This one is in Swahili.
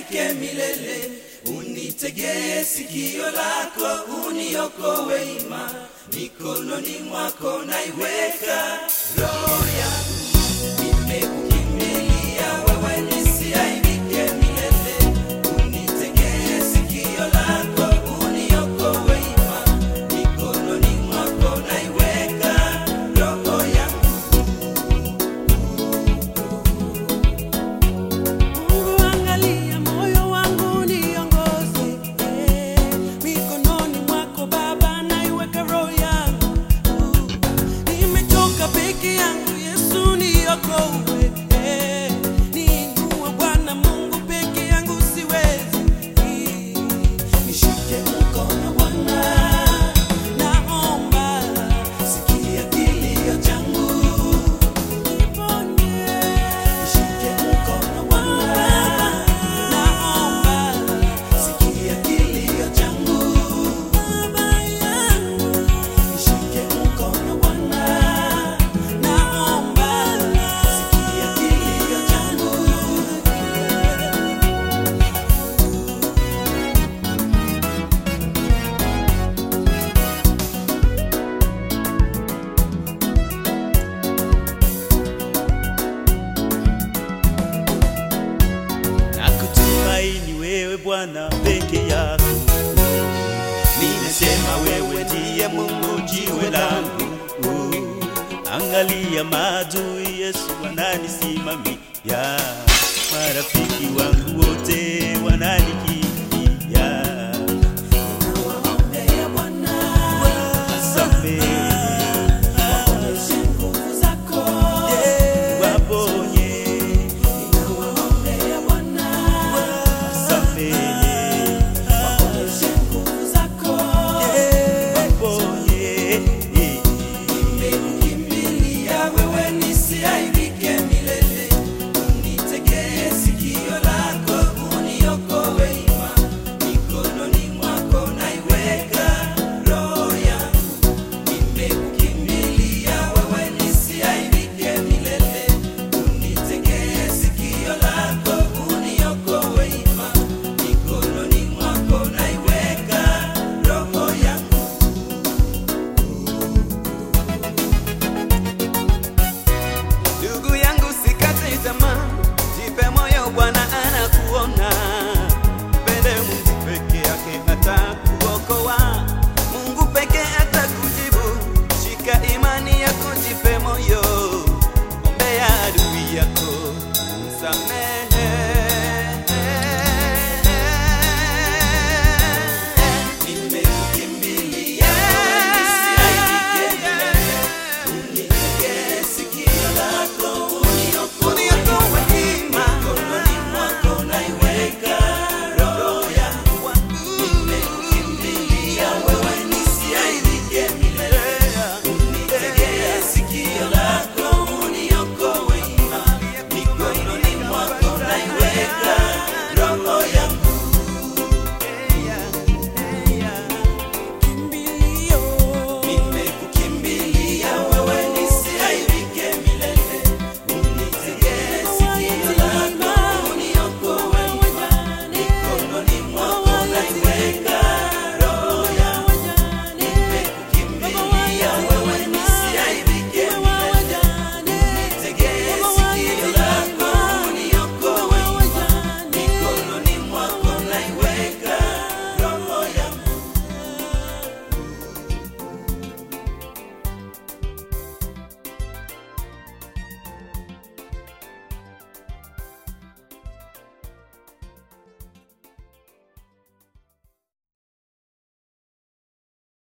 nibarike milele, unitegee sikio lako, uniokowe ima mikononi mwako naiweka roho yangu. Bwana peke yako. Nimesema wewe ndiye Mungu, jiwe langu. Angalia maadui, Yesu ananisimamia. Marafiki wangu wote wanani a man.